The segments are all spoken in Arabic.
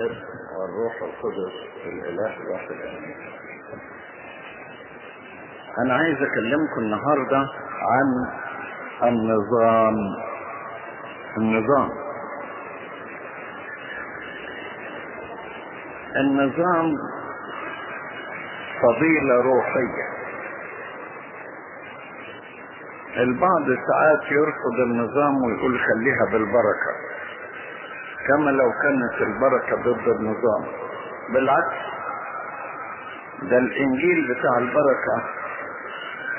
والروح القدس الإله الواحد. أنا عايز أكلمكم النهاردة عن النظام. النظام. النظام فضيلة روحية. البعض ساعات يرفض النظام ويقول خليها بالبركة. كما لو كانت البركة ضد النظام. بالعكس ده الإنجيل بتاع البركة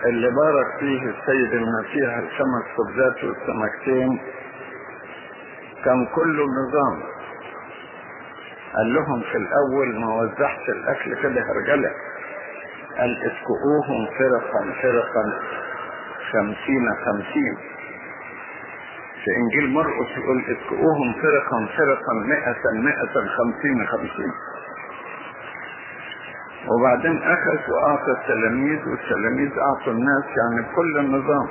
اللي بارك فيه السيد المسيح الخمس خبزات والسمكتين كان كله نظام قال لهم في الأول ما وزعش الأكل كده هرجلة قال اسكؤوهم فرقا فرقا خمسين خمسين. في إنجيل مرقس يقول اسكؤوهم فرقا فرقا مئة مئة خمسين خمسين. وبعدين اخذ واعطى التلاميذ والتلاميذ أعطوا الناس يعني بكل النظام.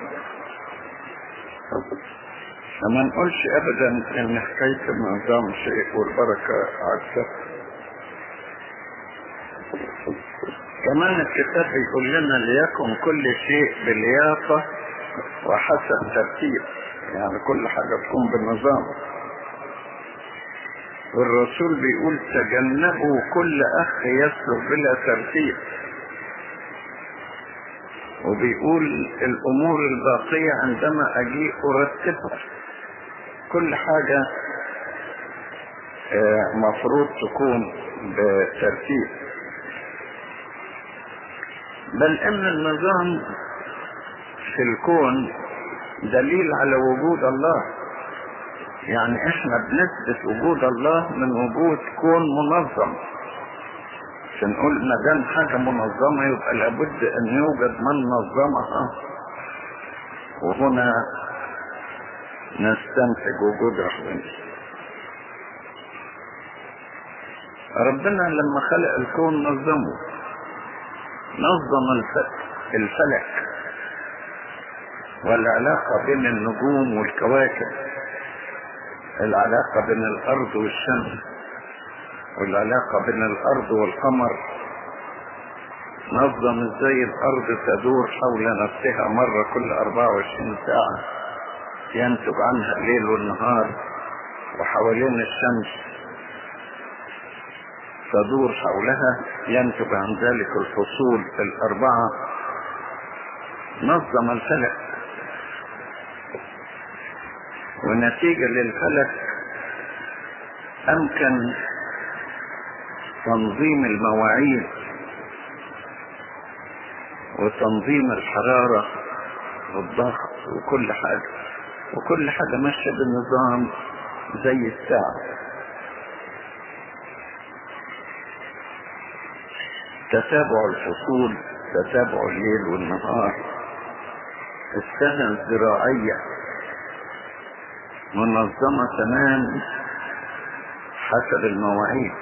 فما نقولش ابدا إن حكاية النظام شيء والبركة عكسها كمان الكتاب يقول لنا ليكن كل شيء بلياقة وحسب ترتيب. يعني كل حاجة تكون بالنظام. والرسول بيقول تجنبوا كل أخ يسلك بلا ترتيب. وبيقول الأمور الباقية عندما أجيء أرتبها. كل حاجة مفروض تكون بترتيب. بل إن النظام في الكون دليل على وجود الله. يعني إحنا بنثبت وجود الله من وجود كون منظم. عشان ما دام حاجة منظمة يبقى لابد إن يوجد من نظمها. وهنا نستنتج وجود ربنا. ربنا لما خلق الكون نظمه. نظم الفلك. والعلاقة بين النجوم والكواكب العلاقة بين الأرض والشمس والعلاقة بين الأرض والقمر. نظم إزاي الأرض تدور حول نفسها مرة كل 24 ساعة ينتج عنها الليل والنهار وحوالين الشمس. تدور حولها ينتج عن ذلك الفصول الأربعة. نظم الفلك ونتيجة للفلك أمكن تنظيم المواعيد وتنظيم الحرارة والضغط وكل حاجة وكل حاجة ماشية بالنظام زي الساعة. تتابع الفصول تتابع الليل والنهار. السنة الزراعية منظمة تمام حسب المواعيد.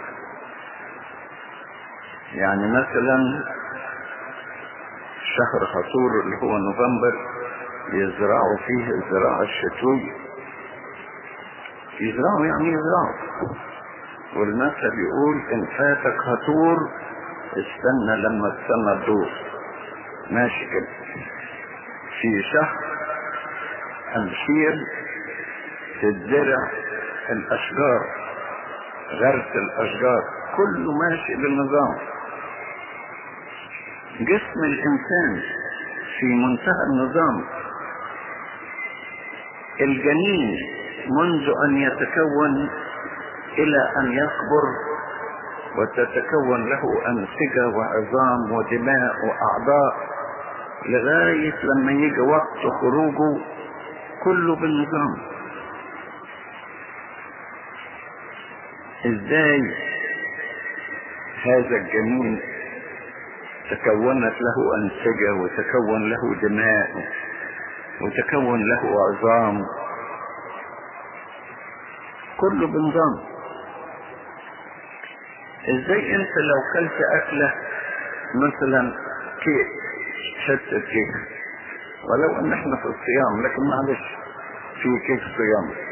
يعني مثلا شهر حصور اللي هو نوفمبر يزرعوا فيه الزراعة الشتوية يزرعوا يعني يزرعوا. والمثل يقول إن فاتك هتور استنى لما السنة تدور ماشي كده. في شهر امشير تتزرع الأشجار غرس الأشجار كله ماشي بالنظام. جسم الإنسان في منتهى النظام. الجنين منذ أن يتكون إلى أن يكبر وتتكون له أنسجة وعظام ودماء وأعضاء لغاية لما يجي وقت خروجه كله بالنظام. إزاي هذا الجنين تكونت له أنسجة وتكون له دماء وتكون له عظام؟ كله بنظام. إزاي أنت لو كلت أكلة مثلا كيك حتة كيك ولو إن إحنا في الصيام لكن معلش في كيك صيام.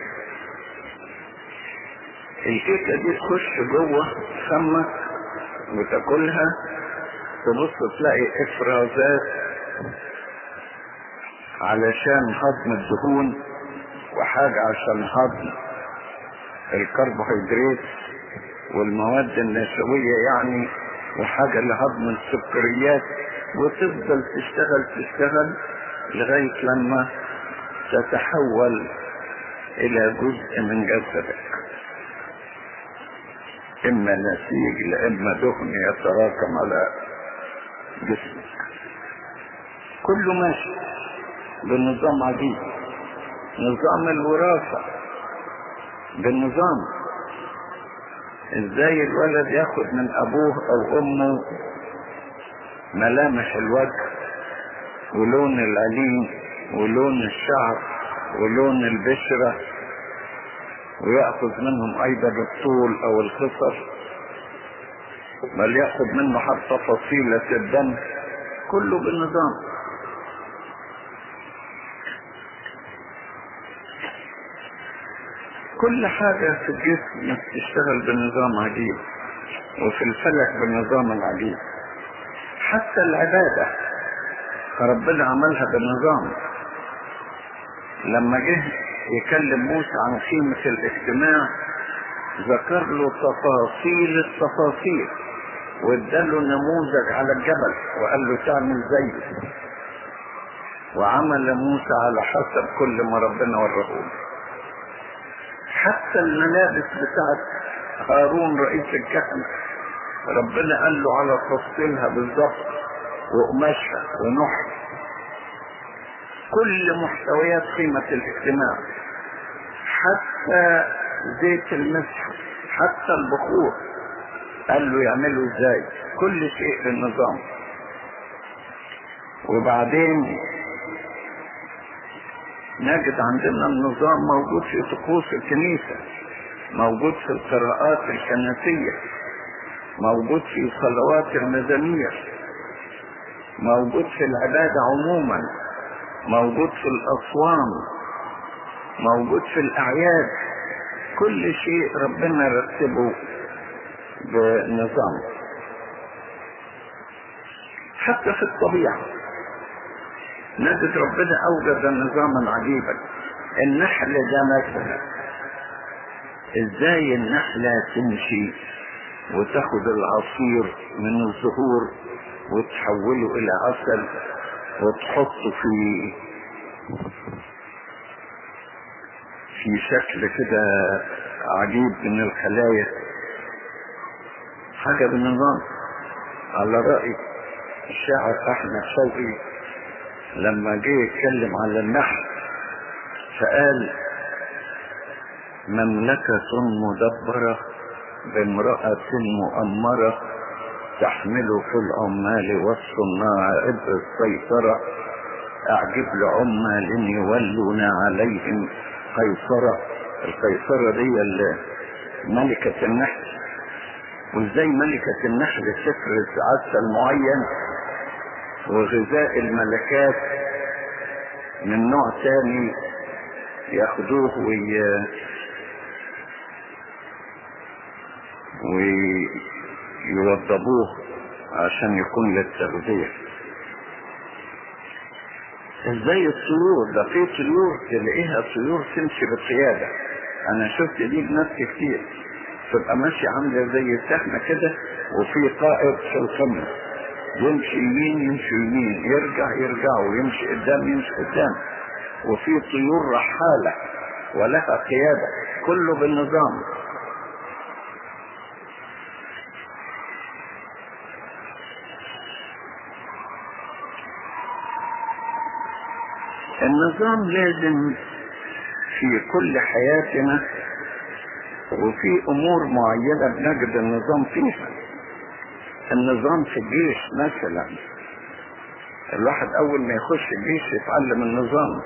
الكيكة دي تخش جوه فمك وتاكلها تبص تلاقي إفرازات علشان هضم الدهون وحاجة عشان هضم الكربوهيدرات والمواد النشوية يعني وحاجة لهضم السكريات وتفضل تشتغل تشتغل لغاية لما تتحول إلى جزء من جسدك. إما نسيج لإما دهن يتراكم على جسمك. كله ماشي بنظام عجيب. نظام الوراثة بالنظام. إزاي الولد ياخد من أبوه أو أمه ملامح الوجه ولون العليم ولون الشعر ولون البشرة؟ ويأخذ منهم أيضا الطول أو الخصر بل يأخذ منه حتى فصيلة الدم. كله بالنظام. كل حاجة في الجسم بتشتغل بنظام عجيب وفي الفلك بنظام العجيب. حتى العبادة ربنا عملها بنظام لما جه يكلم موسى عن قيمة الاجتماع ذكر له تفاصيل التفاصيل واداله نموذج على الجبل وقال له تعمل زيه. وعمل موسى على حسب كل ما ربنا وراه حتى الملابس بتاعت هارون رئيس الكهنة ربنا قال له على تفصيلها بالظبط وقماشها ونحر كل محتويات قيمة الاجتماع حتى زيت المسح حتى البخور. قال له يعملوا إزاي؟ كل شيء بالنظام وبعدين نجد عندنا النظام موجود في طقوس الكنيسة موجود في القراءات الكنسية موجود في صلوات المزامير موجود في العبادة عموما. موجود في الأصوام موجود في الأعياد كل شيء ربنا رتبه بنظام. حتى في الطبيعة نجد ربنا أوجد نظاما عجيبا النحل ده مثلا. إزاي النحلة تمشي وتاخد العصير من الزهور وتحوله إلى عسل؟ وتحطه في في شكل كده عجيب من الخلايا. حاجة بالنظام. على رأي الشاعر أحمد شوقي لما جه يتكلم على النحل فقال مملكة مدبرة بامرأة مؤمرة تحمل في العمال والصناع عبء السيطرة. أعجب لعمال يولون عليهم قيصرة. القيصرة دي ملكة النحل. وإزاي ملكة النحل تفرز عسل معين وغذاء الملكات من نوع تاني ياخدوه وي... ويوضبوه عشان يكون للتغذية. إزاي الطيور ده في طيور تلاقيها طيور تمشي بالقيادة. أنا شفت دي بناس كتير تبقى ماشية عاملة زي السحنة كده وفي قائد في القمة. يمشي يمين يمشي يمين يرجع يرجع ويمشي قدام يمشي قدام. وفي طيور رحالة ولها قيادة. كله بالنظام. النظام لازم في كل حياتنا وفي أمور معينة بنجد النظام فيها. النظام في الجيش مثلا. الواحد أول ما يخش الجيش يتعلم النظام.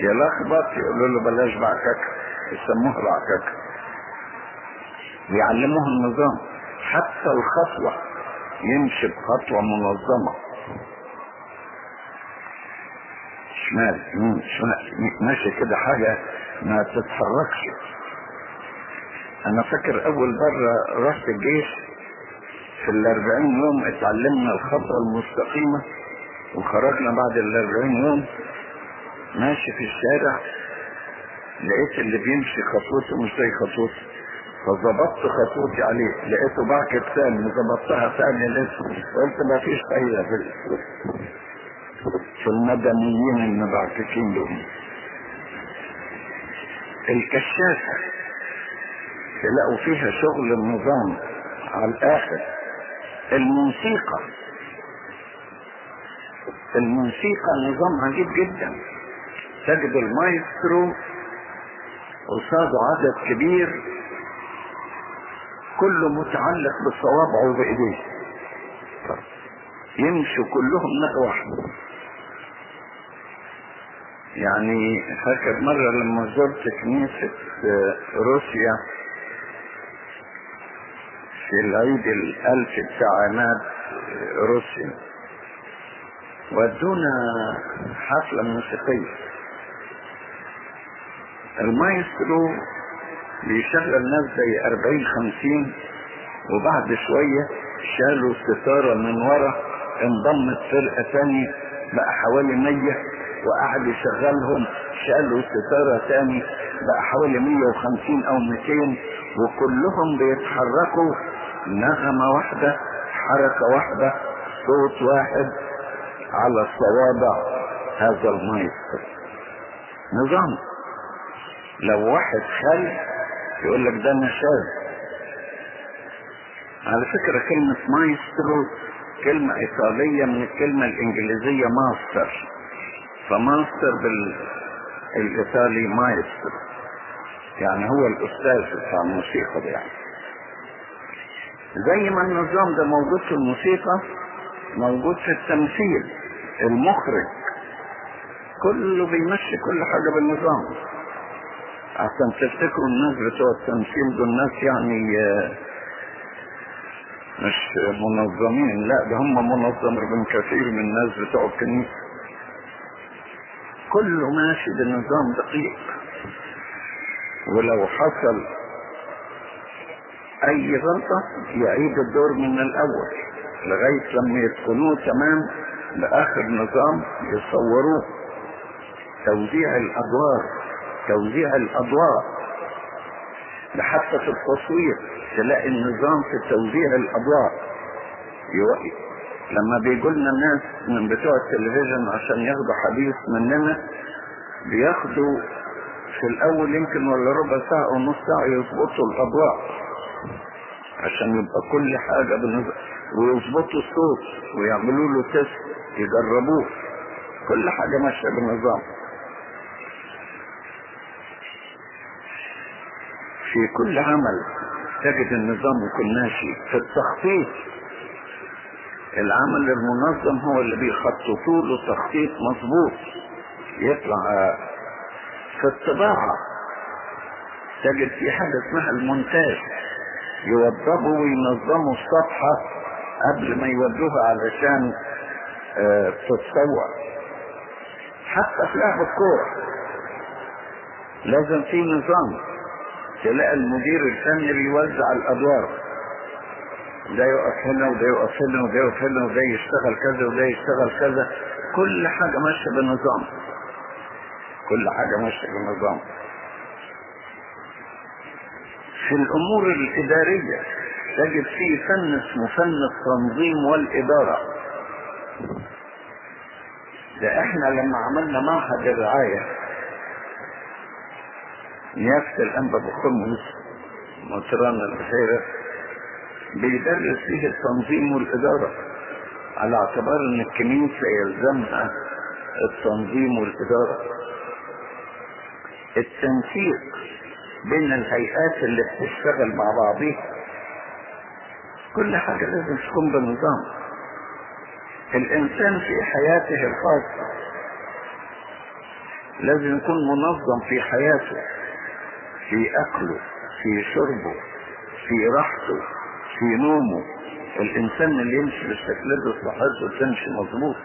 يلخبط يقولوا له بلاش بعكك يسموها بعكك. ويعلموه النظام. حتى الخطوة يمشي بخطوة منظمة. شمال يمين شمال ماشي كده حاجة ما تتحركش. أنا فاكر أول مرة رحت الجيش في الأربعين يوم اتعلمنا الخطوة المستقيمة وخرجنا بعد الأربعين يوم. ماشي في الشارع لقيت اللي بيمشي خطوته مش زي خطوتي. فظبطت خطوتي عليه لقيته بعكت ثاني ظبطتها ثاني لسه قلت ما فيش فايدة في في المدنيين المبعككين دول الكشافة تلاقوا فيها شغل النظام على الآخر. الموسيقى. الموسيقى نظام عجيب جدا. تجد المايسترو قصاده عدد كبير. كله متعلق بصوابعه وبإيديه يمشوا كلهم نقوة واحدة يعني فاكر مرة لما زرت كنيسة روسيا في العيد الألف بتاع عماد روسيا ودونا حفلة موسيقية. المايسترو بيشغل ناس زي أربعين خمسين وبعد شوية شالوا ستارة من ورا انضمت فرقة تاني بقى حوالي مية. وقعد يشغلهم شالوا ستارة تاني بقى حوالي مية وخمسين أو ميتين وكلهم بيتحركوا نغمة واحدة حركة واحدة صوت واحد على الصوابع هذا المايسترو نظام. لو واحد خل يقول لك ده نشاز على فكرة كلمة مايسترو كلمة إيطالية من الكلمة الإنجليزية ماستر. فماستر بالإيطالي مايسترو يعني هو الأستاذ بتاع الموسيقى ده يعني. زي ما النظام ده موجود في الموسيقى موجود في التمثيل المخرج. كله بيمشي كل حاجة بالنظام. عشان تفتكروا الناس بتوع التمثيل دول ناس يعني مش منظمين. لا ده هم منظم من كثير من الناس بتوع الكنيسة. كله ماشي بنظام دقيق. ولو حصل أي غلطة يعيد الدور من الأول لغاية لما يتقنوه تمام لآخر نظام يصوروه. توزيع الأدوار توزيع الأضواء. لحتى في التصوير تلاقي النظام في توزيع الأضواء. لما بيجوا لنا ناس من بتوع التلفزيون عشان ياخدوا حديث مننا بياخدوا في الأول يمكن ولا ربع ساعة أو نص ساعة يظبطوا الأضواء عشان يبقى كل حاجة بالنظام ويظبطوا الصوت ويعملوا له تيست يجربوه. كل حاجة ماشية بالنظام في كل عمل تجد النظام يكون ماشي في التخطيط. العمل المنظم هو اللي بيخططوا له تخطيط مظبوط. يطلع في الطباعة. تجد في حاجة اسمها المونتاج. يوضبوا وينظموا الصفحة قبل ما يودوها علشان آه تتصور. حتى في لعب الكورة. لازم في نظام. تلاقي المدير الفني بيوزع الأدوار. ده يقف هنا وده يقف هنا وده يقف هنا وده يشتغل كذا وده يشتغل كذا. كل حاجة ماشية بنظام. كل حاجة ماشية بنظام. في الأمور الإدارية تجد فيه فن اسمه فن التنظيم والإدارة. ده إحنا لما عملنا معهد الرعاية نيافة الأنبا بخمس مطران البحيرة بيدرس فيه التنظيم والإدارة. على اعتبار إن الكنيسة يلزمها التنظيم والإدارة. التنسيق بين الهيئات اللي بتشتغل مع بعضها كل حاجة لازم تكون بنظام. الإنسان في حياته الخاصة لازم يكون منظم في حياته في أكله في شربه في راحته. في نومه. الإنسان اللي يمشي بالشكل ده صحته تمشي مظبوط.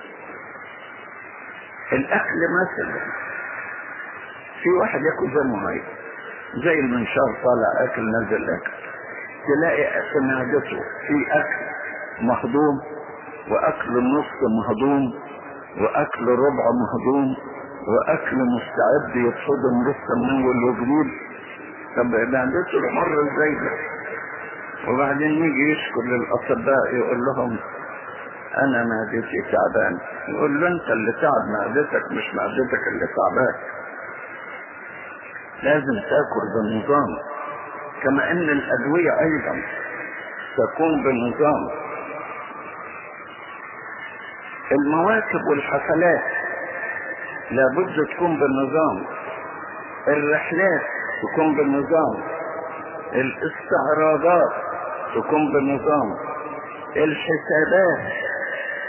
الأكل مثلا في واحد يأكل زي هي زي المنشار طالع أكل نزل أكل. تلاقي معدته في أكل مهضوم وأكل النص مهضوم وأكل ربع مهضوم وأكل مستعد يتصدم لسه من اول وجديد طب معدته المرة إزاي ده وبعدين يجي يشكر للاطباء يقول لهم أنا معدتي تعبان. يقول له أنت اللي تعب معدتك مش معدتك اللي تعبان. لازم تاكل بنظام كما إن الأدوية أيضا تكون بنظام. المواكب والحفلات لابد تكون بالنظام الرحلات تكون بالنظام الاستعراضات تكون بالنظام الحسابات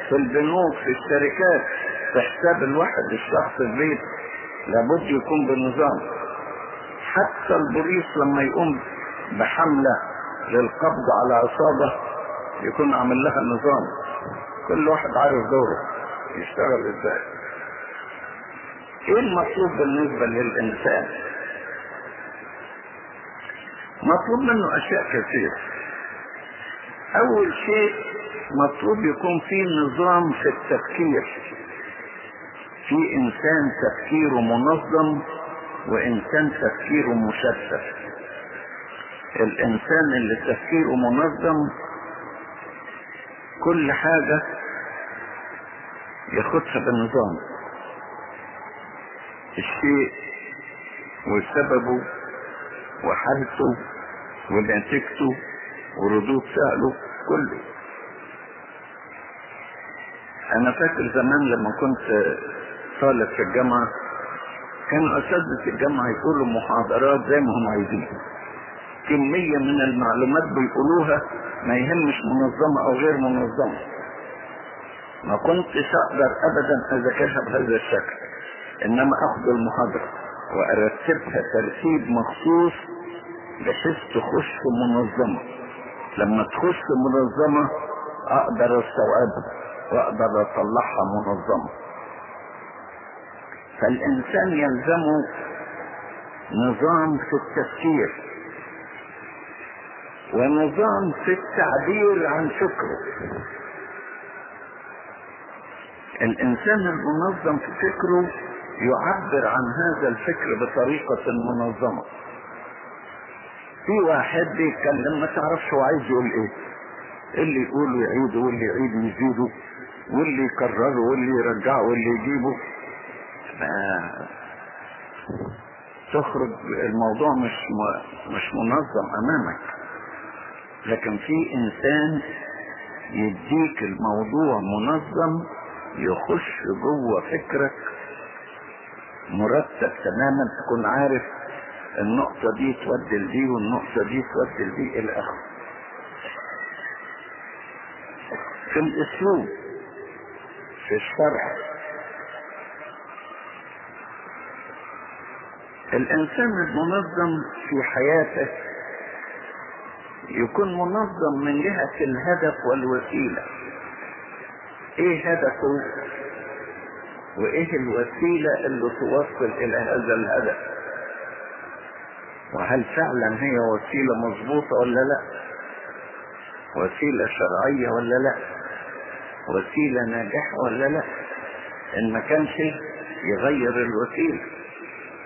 في البنوك في الشركات في حساب الواحد الشخص البيت. لابد يكون بالنظام حتى البوليس لما يقوم بحملة للقبض على عصابة يكون عامل لها نظام. كل واحد عارف دوره يشتغل إزاي. إيه المطلوب بالنسبة للإنسان؟ مطلوب منه أشياء كثير. أول شيء مطلوب يكون في نظام في التفكير في إنسان تفكيره منظم وإنسان تفكيره مشتت الإنسان اللي تفكيره منظم كل حاجة ياخدها بنظام. الشيء وسببه وحالته ونتيجته وردود فعله كله. أنا فاكر زمان لما كنت طالب في الجامعة كانوا اساتذة الجامعة يقولوا محاضرات زي ما هم عايزين. كمية من المعلومات بيقولوها ما يهمش منظمة أو غير منظمة. ما كنتش أقدر ابدا أذاكرها بهذا الشكل إنما آخذ المحاضرة وأرتبها ترتيب مخصوص بحيث تخش منظمة. لما تخش منظمة أقدر أستوعبها وأقدر أطلعها منظمة. فالإنسان يلزمه نظام في التفكير ونظام في التعبير عن فكره. الإنسان المنظم في فكره يعبر عن هذا الفكر بطريقة منظمة. في واحد بيتكلم ما تعرفش هو عايز يقول إيه. اللي يقوله يعيده واللي يعيده يزيده واللي يكرره واللي يرجعه واللي يجيبه. تخرج الموضوع مش مش منظم أمامك. لكن في إنسان يديك الموضوع منظم يخش جوه فكرك مرتب تماما تكون عارف النقطة دي تودي لدي والنقطة دي تودي لدي إلى آخره. في الأسلوب في الشرع. الإنسان المنظم في حياته يكون منظم من جهة الهدف والوسيلة. إيه هدفه؟ وإيه الوسيلة اللي توصل إلى هذا الهدف؟ وهل فعلا هي وسيلة مظبوطة ولا لا؟ وسيلة شرعية ولا لا؟ وسيلة ناجحة ولا لا؟ إن ما كانش يغير الوسيلة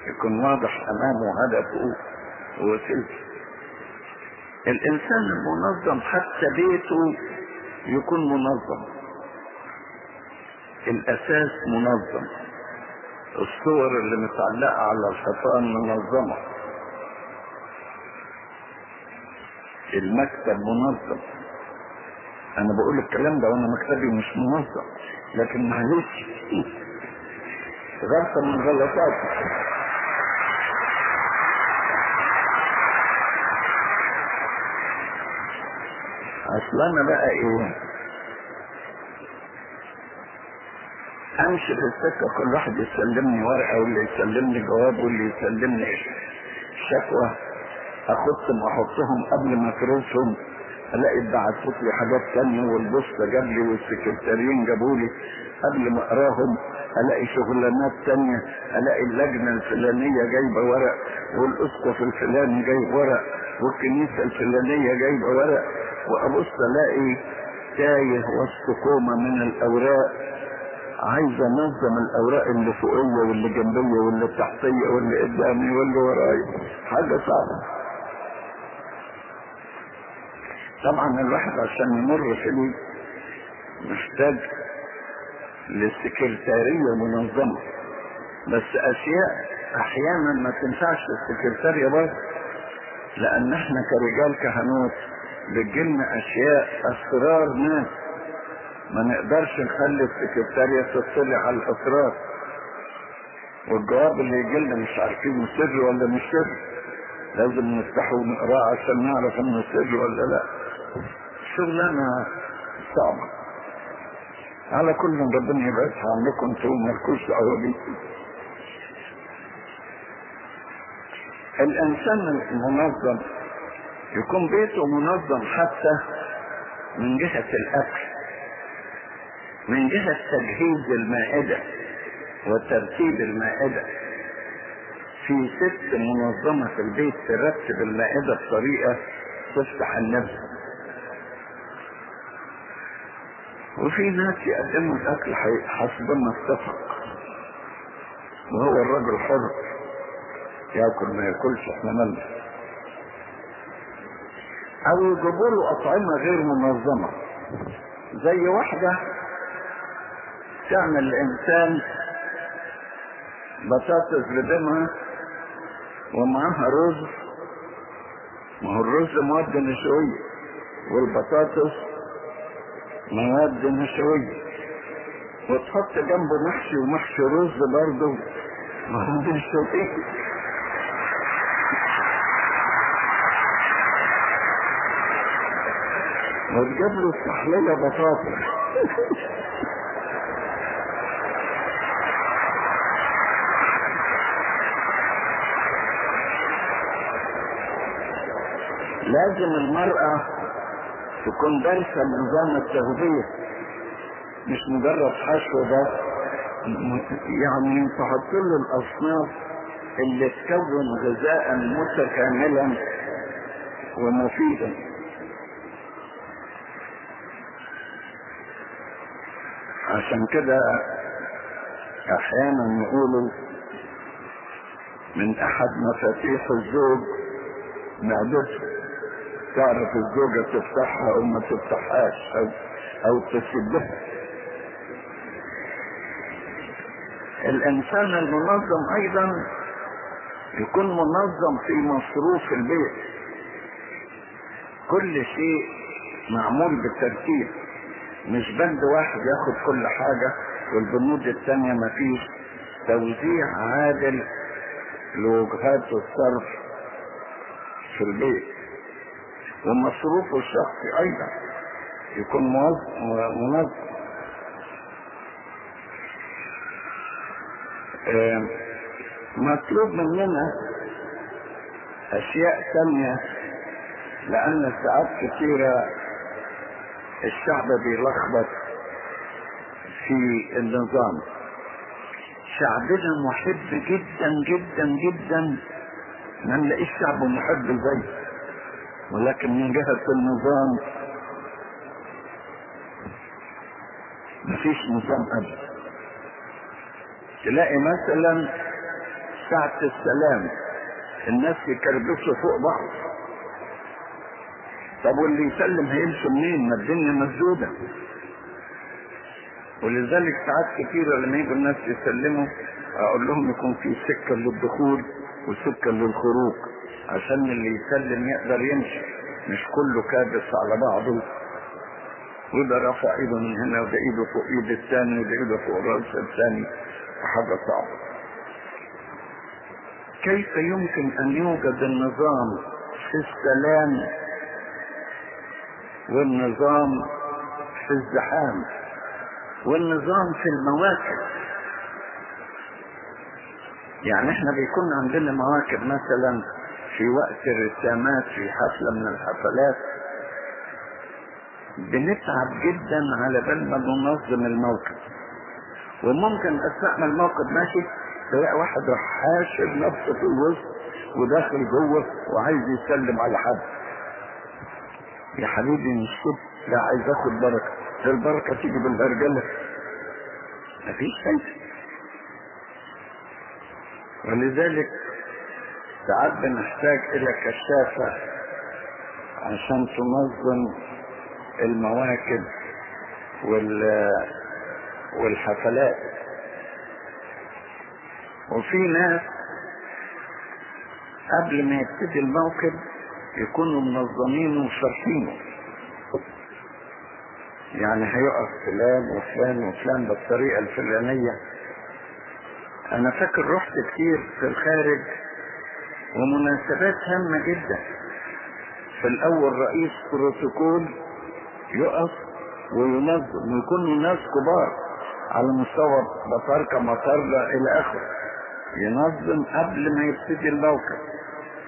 يكون واضح أمامه هدفه ووسيلته. الإنسان المنظم حتى بيته يكون منظم. الأساس منظم. الصور اللي متعلقة على الحيطان منظمة. المكتب منظم. أنا بقول الكلام ده وأنا مكتبي مش منظم لكن معلش غلطة من غلطاتي. أصل أنا بقى إيه؟ أمشي في السكة كل واحد يسلمني ورقة واللي يسلمني جواب واللي يسلمني شكوى. اخدهم وأحطهم قبل ما اكرسهم ألاقي اتبعتت لي حاجات تانية والبوسطة جاب لي والسكرتاريين جابوا لي قبل ما أقراهم ألاقي شغلانات تانية ألاقي اللجنة الفلانية جايبة ورق والأسقف الفلاني جايب ورق والكنيسة الفلانية جايبة ورق وأبص ألاقي تايه وسط كومة من الأوراق عايز أنظم الأوراق اللي فوقية واللي جنبية واللي تحتية واللي قدامي واللي ورايا. حاجة صعبة. طبعا الواحد عشان يمر في محتاج لسكرتارية منظمة. بس أشياء أحيانا ما تنفعش السكرتارية برضه لأن إحنا كرجال كهنوت بتجيلنا أشياء أسرار ناس ما نقدرش نخلي السكرتارية تطلع على الأسرار. والجواب اللي يجيلنا مش عارفين سر ولا مش سر. لازم نفتحه ونقراه عشان نعرف إنه سر ولا لأ. شغلانة صعبة على كل ربنا يبعدها عنكم أنتم مالكوش دعوة الإنسان المنظم يكون بيته منظم حتى من جهة الأكل من جهة تجهيز المائدة وترتيب المائدة. في ست منظمة في البيت ترتب المائدة بطريقة تفتح النفس. وفي ناس يقدموا الأكل حسب ما اتفق. وهو الرجل حر. ياكل ما ياكلش إحنا مالنا أو يجيبوا له أطعمة غير منظمة. زي واحدة تعمل الانسان بطاطس بدمها ومعاها رز. ما هو الرز مواد نشويه والبطاطس مواد نشوية وتحط جنبه محشي ومحشي رز برضه مواد نشوية وتجيب له التحلية بطاطا. لازم المرأة تكون دارسة نظام التغذية. مش مجرد حشو بس يعني تحط له الأصناف اللي تكون غذاء متكاملا ومفيدا. عشان كده أحيانا يقولوا من أحد مفاتيح الزوج معدته. تعرف الزوجة تفتحها أو ما تفتحهاش أو أو تسدها الإنسان المنظم أيضا يكون منظم في مصروف البيت. كل شيء معمول بالترتيب. مش بند واحد ياخد كل حاجة والبنود التانية مفيش توزيع عادل لوجهات الصرف في البيت. ومصروفه الشخصي أيضا. يكون منظم. مطلوب مننا أشياء تانية لأن ساعات كثيرة الشعب بيلخبط في النظام. شعبنا محب جدا جدا جدا. ما نلاقيش شعب محب زيه. ولكن من جهة النظام مفيش نظام ابدا تلاقي مثلا ساعة السلام الناس يكربسوا فوق بعض. طب واللي يسلم هيمشي منين؟ ما الدنيا مسدودة. ولذلك ساعات كثيرة لما يجوا الناس يسلموا أقول لهم يكون في سكة للدخول وسكة للخروج. عشان اللي يسلم يقدر يمشي. مش كله كابس على بعضه. وده رافع ايده من هنا وده ايده فوق ايد الثاني وده ايده فوق رأس الثاني وحاجة صعبة. كيف يمكن أن يوجد النظام في السلام والنظام في الزحام والنظام في المواكب؟ يعني إحنا بيكون عندنا مواكب مثلا في وقت الرسامات في حفلة من الحفلات. بنتعب جدا على بال ما ننظم الموكب وممكن اثناء ما الموقف ماشي؟ تلاقي واحد راح حاشر نفسه في الوسط وداخل جوه وعايز يسلم على حد. يا حبيبي مش كده؟ لا عايز آخد بركة. البركة تيجي بالهرجله مفيش فايده ولذلك ساعات بنحتاج إلى كشافه عشان تنظم المواكب وال والحفلات. وفي ناس قبل ما يبتدي الموكب يكونوا منظمين وشارحينه يعني هيقف فلان وفلان وفلان بالطريقة الفلانية. أنا فاكر رحت كتير في الخارج ومناسبات هامة جدا. في الأول رئيس بروتوكول يقف وينظم ويكونوا ناس كبار على مستوى بطاركة مطارة إلى آخره. ينظم قبل ما يبتدي الموقف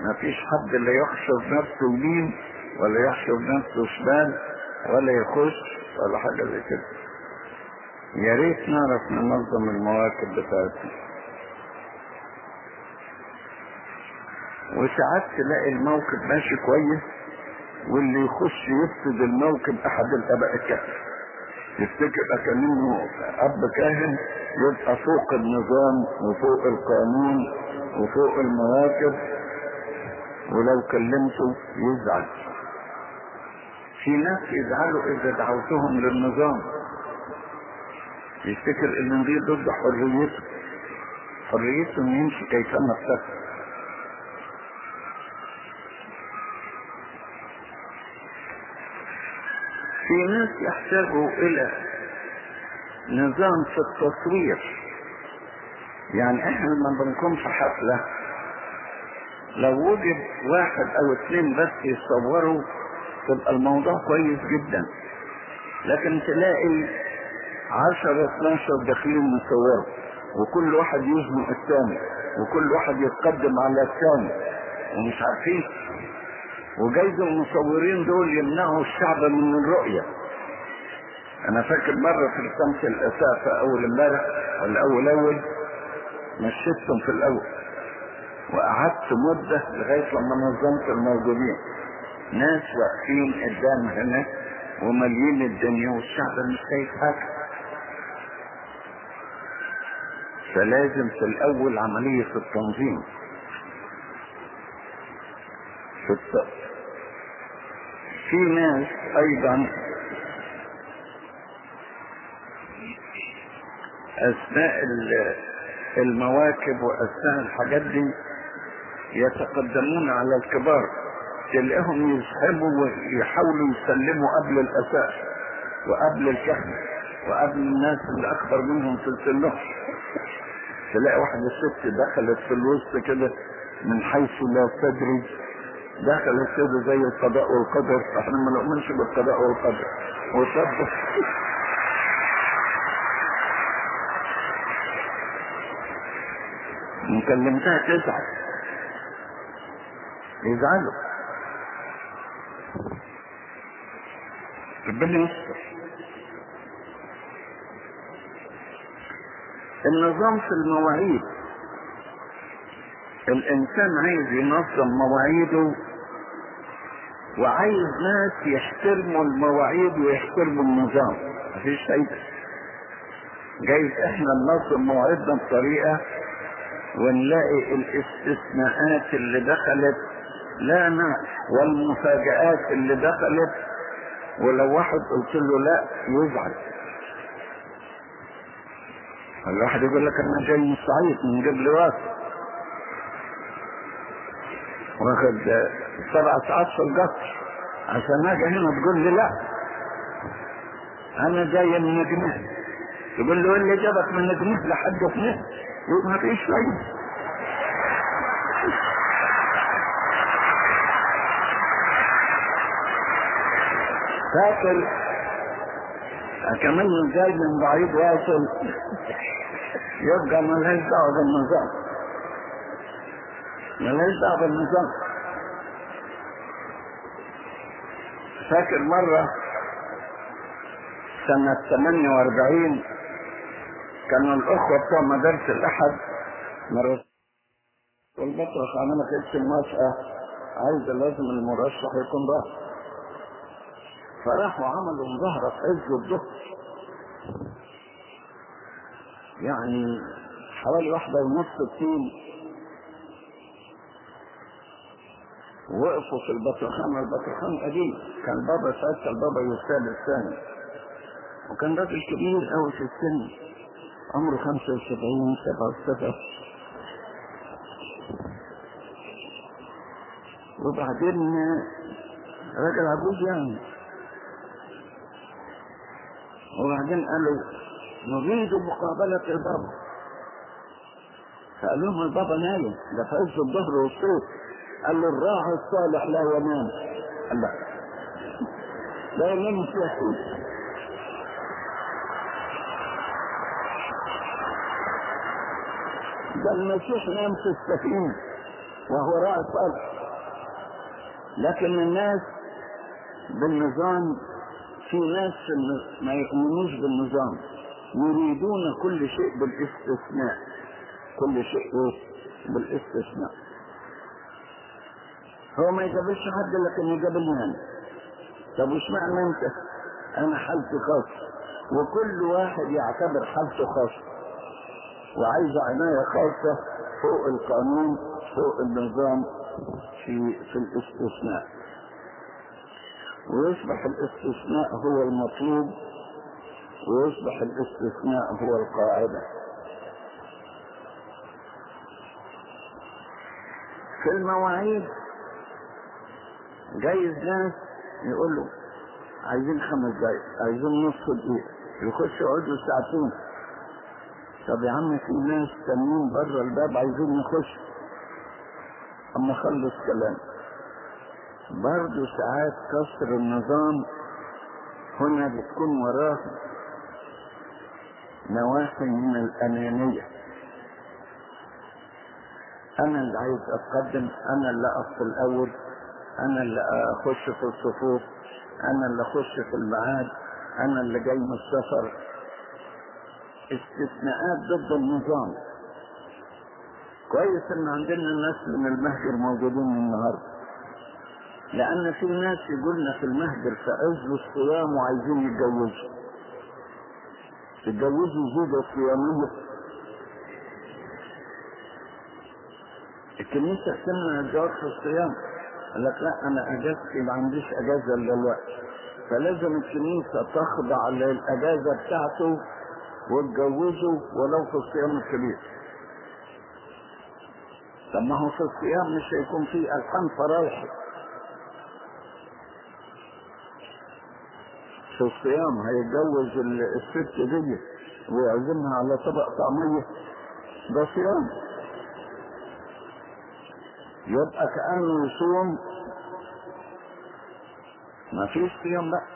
ما فيش حد لا يحشر نفسه يمين ولا يحشر نفسه شمال ولا يخش ولا حاجة زي كده. يا ريت نعرف ننظم المواكب بتاعتنا. وساعات تلاقي الموكب ماشي كويس واللي يخش يفسد الموكب أحد الأباء الكهنة يفتكر كأنه أب كاهن يبقى فوق النظام وفوق القانون وفوق المواكب ولو كلمته يزعل. في ناس يزعلوا إذا دعوتهم للنظام. يفتكر إن دي ضد حريته. حريته يمشي كيفما افتكر. في ناس يحتاجوا إلى نظام في التصوير. يعني إحنا لما بنكون في حفلة. لو وجد واحد أو اثنين بس يصوروا تبقى الموضوع كويس جدا. لكن تلاقي عشرة اتناشر داخلين مصوروا وكل واحد يزنق الثاني وكل واحد يتقدم على الثاني ومش عارفين وجايز المصورين دول يمنعوا الشعب من الرؤية. أنا فاكر مرة في الشمس الاسافة أول امبارح ولا أول اول مشيتهم في الأول. وقعدت مدة لغاية لما نظمت الموجودين ناس واقفين قدام هنا ومالين الدنيا والشعب مش شايف حاجة. فلازم في الأول عملية التنظيم. في الت... في ناس أيضا أثناء المواكب وأثناء الحاجات دي يتقدمون على الكبار تلاقيهم يسحبوا ويحاولوا يسلموا قبل الأساس وقبل الكهنة وقبل الناس اللي أكبر منهم في سنهم تلاقي واحدة ست دخلت في الوسط كده من حيث لا تدري دخلت كده زي القضاء والقدر. إحنا ما نؤمنش بالقضاء والقدر. وصدق كلمتها تزعل يزعلوا ربنا يستر. النظام في المواعيد. الإنسان عايز ينظم مواعيده وعايز ناس يحترموا المواعيد ويحترموا النظام. مفيش فايدة جايز إحنا ننظم مواعيدنا بطريقة ونلاقي الاستثناءات اللي دخلت لا نعرف والمفاجآت اللي دخلت ولو واحد قلت له لا يزعل. الواحد يقول لك أنا جاي من من قبل راسي واخد سبع ساعات في القطر عشان أجي هنا تقول لي لا. أنا جاي من نجمة. تقول له اللي جابك من نجمة لحد هنا يقول ما فيش فايده فاكر؟ كمان جاي من بعيد واصل. يبقى ملهاش دعوة بالنظام. ملهاش دعوة بالنظام فاكر مرة سنة 48 كانوا الأخوة بتوع مدارس الأحد مرة والمطرح عملنا كيس المسأة عايزة لازم المرشح يكون ضهر فراحوا عملوا مظاهرة في عز الظهر يعني حوالي واحدة ونص التين وقفوا في البطرخان البطرخان قديم كان بابا ساعتها البابا يوسال الثاني. وكان راجل كبير قوي في السن. عمره 75 77 وبعدين راجل عجوز يعني. وبعدين قالوا نريد مقابلة البابا. فقال لهم البابا نايم ده في عز الظهر والصوت. قال له الراعي الصالح لا ينام قال لا لا ينام فيها ده المسيح نام في السفينة وهو راعي صالح. لكن الناس بالنظام في ناس ما يؤمنوش بالنظام. يريدون كل شيء بالاستثناء. كل شيء بالاستثناء. هو ما يقابلش حد لكن يقابلني أنا طب وش معنى أنت؟ أنا حالتي خاصة وكل واحد يعتبر حالته خاصة وعايز عناية خاصة فوق القانون فوق النظام في في الاستثناء. ويصبح الاستثناء هو المطلوب ويصبح الاستثناء هو القاعدة. في المواعيد جايز ناس يقولوا عايزين خمس دقايق عايزين نص دقيقة يخشوا يقعدوا ساعتين. طب يا عم في ناس تانيين بره الباب عايزين يخشوا أما خلص كلام. برضه ساعات كسر النظام هنا بتكون وراه نواحي من الأنانية. أنا اللي عايز أتقدم أنا اللي أقف الأول. أنا اللي أخش في الصفوف أنا اللي أخش في الميعاد أنا اللي جاي من السفر. استثناءات ضد النظام. كويس إن عندنا ناس من المهجر موجودين النهارده. لأن في ناس يقولنا في المهجر في عز الصيام وعايزين يتجوزوا. يتجوزوا زوجة صيامية الكنيسة تمنع الجواز في الصيام. قال لك لا أنا اجازتي ما عنديش أجازة إلا الوقت. فلازم الكنيسة تخضع للأجازة بتاعته وتجوزه ولو في الصيام الكبير طب ما هو في الصيام مش هيكون فيه الحان فرايحي في الصيام هيتجوز الست دي ويعزمها على طبق طعمية. ده صيام. يبقى كأنه يصوم ما فيش صيام بقى.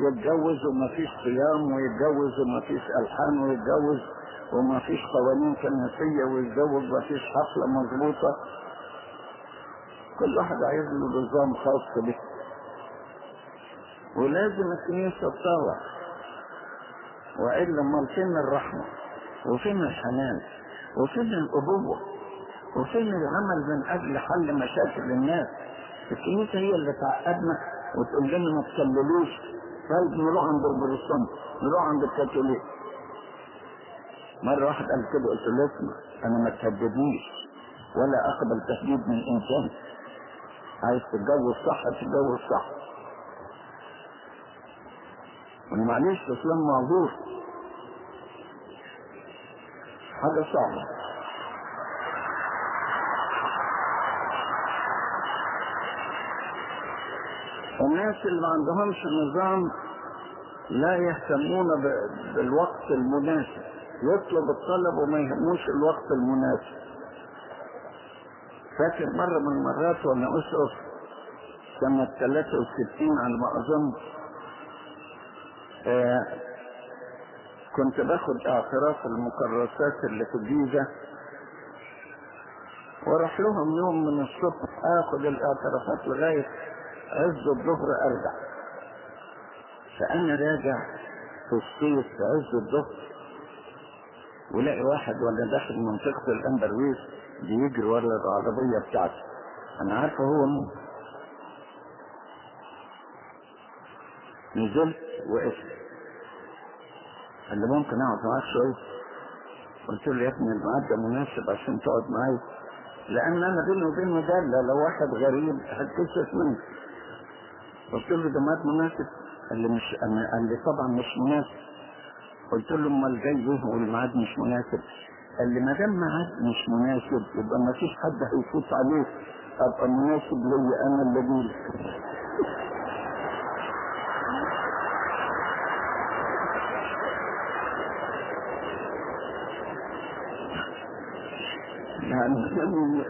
يتجوز وما فيش صيام ويتجوز وما فيش ألحان ويتجوز وما فيش قوانين كنسية ويتجوز ما فيش حفلة مظبوطة. كل واحد عايز له نظام خاص به ولازم الكنيسة تطاوع وإلا أمال فين الرحمة؟ وفين الحنان؟ وفين الأبوة؟ وفين العمل من أجل حل مشاكل الناس. الكنيسة هي اللي تعقدنا وتقول لنا ما تكللوش طيب نروح عند البروتستانت نروح عند الكاثوليك. مرة واحد قال كده قلت له اسمع أنا ما تهددنيش ولا أقبل تهديد من إنسان. عايز تتجوز صح تتجوز صح ومعلش اسلام معذور. حاجة صعبة. الناس اللي ما عندهمش نظام لا يهتمون بالوقت المناسب. يطلب الطلب وما يهموش الوقت المناسب. فاكر مرة من المرات وأنا أسقف سنة 63 على ما اظن آه كنت باخد اعتراف المكرسات اللي في الجيزة وأروح لهم يوم من الصبح آخد الاعترافات لغاية عز الظهر أرجع. فأنا راجع في الصيف في عز الظهر ولاقي واحد ولا داخل منطقة الأمبرويز بيجري ورا العربية بتاعته أنا عارفه هو مين. نزلت وقفت. قال لي ممكن أقعد معاك شوية. قلت له يا ابني الميعاد ده مناسب عشان تقعد معايا. لأن أنا بيني وبينه دالة لو واحد غريب هتكسف منه. قلت له ده ميعاد مناسب. قال لي مش أنا قال لي طبعا مش مناسب. قلت له أمال جاي ليه والميعاد مش مناسب. قال لي ما دام ميعاد مش مناسب يبقى ما فيش حد هيفوت عليك أبقى مناسب ليا أنا اللي اجيلك يعني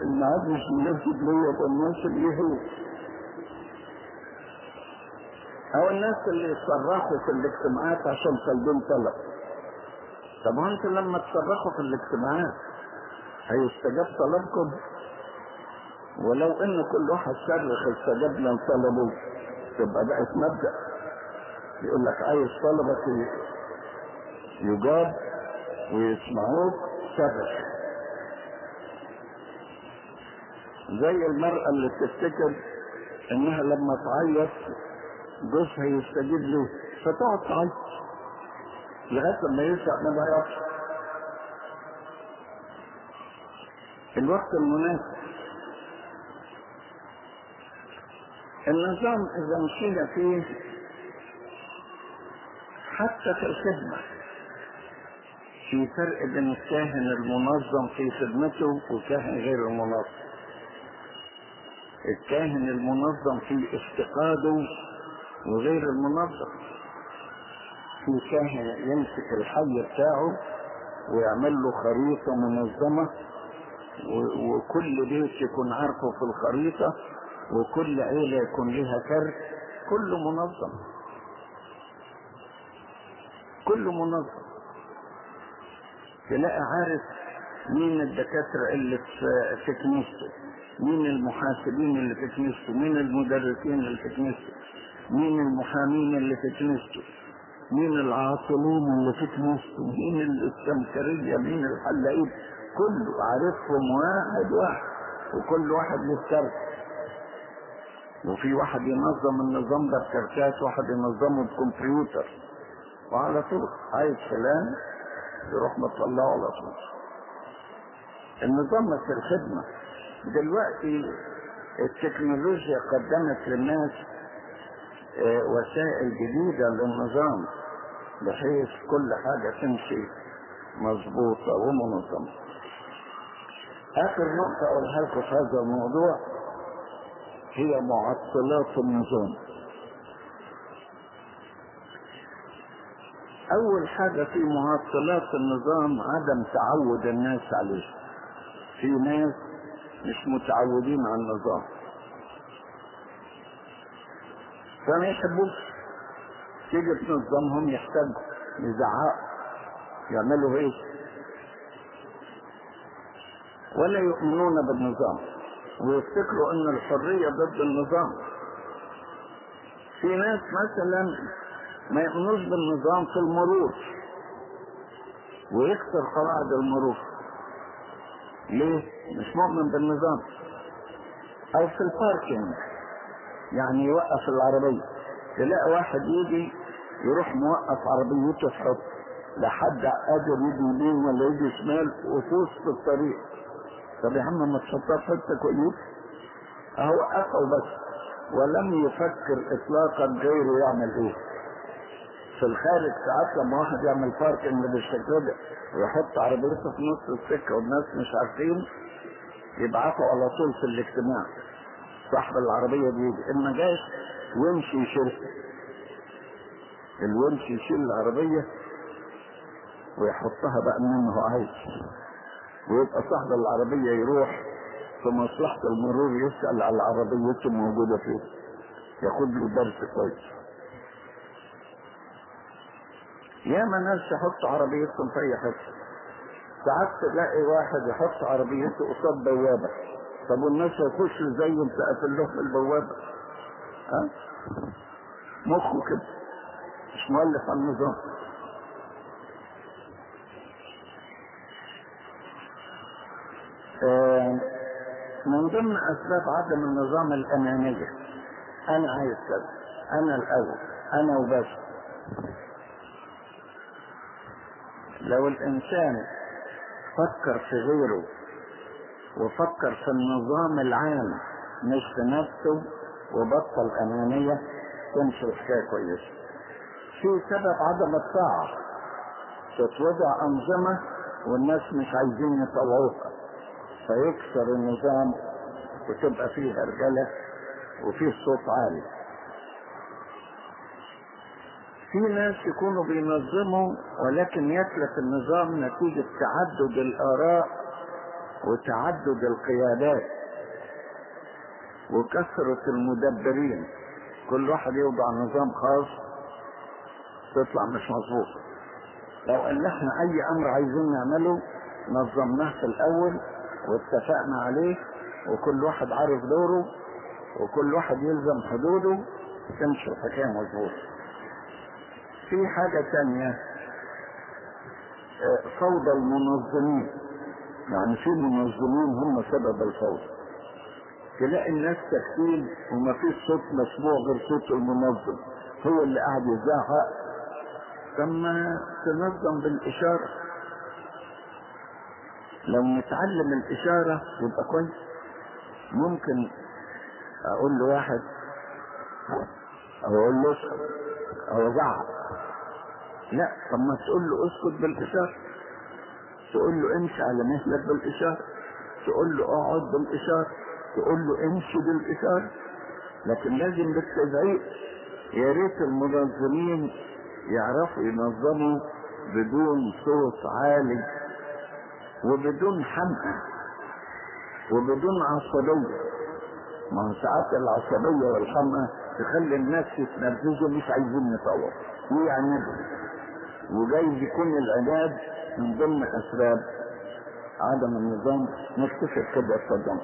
الميعاد مش مناسب ليا يبقى مناسب ليه هو؟ أو الناس اللي يتصرفوا في الاجتماعات عشان طالبين طلب. طب وانتوا لما تصرخوا في الاجتماعات هيستجاب طلبكم؟ ولو إن كل واحد صرخ استجبنا لطلبه تبقى بقت مبدأ. يقول لك عايز طلبك يجاب ويسمعوك صرخ زي المرأة اللي تفتكر إنها لما تعيط جوزها يستجيب له. فتقعد تعيط. لغاية لما يسرق ما يعرفش الوقت المناسب. النظام إذا مشينا فيه حتى في الخدمة في فرق بين الكاهن المنظم في خدمته والكاهن غير المنظم. الكاهن المنظم في افتقاده وغير المنظم في كاهن يمسك الحي بتاعه ويعمل له خريطة منظمة وكل بيت يكون عارفه في الخريطة وكل عيلة يكون لها كرت كله منظم. كله منظم. تلاقي عارف مين الدكاترة اللي في كنيسته مين المحاسبين اللي في كنيسته مين المدرسين اللي في كنيسته مين المحامين اللي في كنيسته مين العاطلين اللي في كنيسته مين السمكرية مين الحلاقين؟ كله عارفهم واحد واحد وكل واحد كرت وفي واحد ينظم النظام ده بكرتات واحد ينظمه بكمبيوتر. وعلى طول عايز فلان يروح مطلعه على طول. النظام في الخدمة. دلوقتي التكنولوجيا قدمت للناس وسائل جديدة للنظام بحيث كل حاجة تمشي مظبوطة ومنظمة. آخر نقطة أقولها لكم في هذا الموضوع هي معطلات النظام. أول حاجة في معطلات النظام عدم تعود الناس عليه. في ناس مش متعودين على النظام. فما يحبوش. تيجي تنظمهم يحتاجوا يزعقوا يعملوا إيه؟ ولا يؤمنون بالنظام. ويفتكروا إن الحرية ضد النظام. في ناس مثلا ما يؤمنوش بالنظام في المرور. ويكسر قواعد المرور. ليه؟ مش مؤمن بالنظام. أو في الباركينج. يعني يوقف العربية. تلاقي واحد يجي يروح موقف عربيته في حط لحد قادر يجي يمين ولا يجي شمال وفي وسط الطريق. طب يا عم ما تحطها في حتة كويس. أهو وقفه بس ولم يفكر اطلاقا غيره يعمل إيه. في الخارج ساعات لما واحد يعمل باركنج بالشكل ده ويحط عربيته في نص السكة والناس مش عارفين يبعثوا على طول في الاجتماع. صاحب العربية بيجي ان ما جاش ويمشي يشيلها الونش يشيل العربية ويحطها بقى منين هو عايز ويبقى صاحب العربية يروح في مصلحة المرور يسأل على عربيته موجودة فين. ياخد له درس كويس. ياما ناس يحط عربيتهم في أي حتة. ساعات تلاقي واحد يحط عربيته قصاد بوابة. طب والناس هيخشوا إزاي وانت قافل لهم البوابه ها؟ مخه كده. مش مؤلف على النظام. آه، من ضمن أسباب عدم النظام الانانيه أنا عايز كذا أنا الأول أنا وبس. لو الإنسان فكر في غيره وفكر في النظام العام مش في نفسه وبطل أنانية تمشي الحكاية كويسة. في سبب عدم الطاعة تتوضع أنظمة والناس مش عايزين يطوعوها فيكسر النظام وتبقى فيه هرجلة وفيه صوت عالي. في ناس يكونوا بينظموا ولكن يتلف النظام نتيجة تعدد الآراء وتعدد القيادات وكثرة المدبرين. كل واحد يوضع نظام خاص تطلع مش مظبوط. لو ان إحنا أي أمر عايزين نعمله نظمناه في الأول واتفقنا عليه وكل واحد عارف دوره وكل واحد يلزم حدوده تمشي الحكاية مظبوط في حاجة تانية فوضى المنظمين. يعني في منظمين هم سبب الفوضى تلاقي الناس ساكتين وما فيش صوت مسموع غير صوت المنظم. هو اللي قاعد يزعق. ثم تنظم بالإشارة. لو نتعلم الإشارة يبقى كويس. ممكن أقول له واحد أو أقول له اسكت. أو أزعق لا طب ما تقول له اسكت بالإشارة. تقول له امشي على مهلك بالإشارة تقول له اقعد بالإشارة تقول له امشي بالإشارة. لكن لازم بالتزعيق يا ريت المنظمين يعرفوا ينظموا بدون صوت عالي وبدون حمقى وبدون عصبية. ما هو ساعات العصبية والحمقى تخلي الناس يتنرفزوا مش عايزين يطور ويعندوا وجايز يكون العلاج من ضمن أسباب عدم النظام نكتشف كده الصدام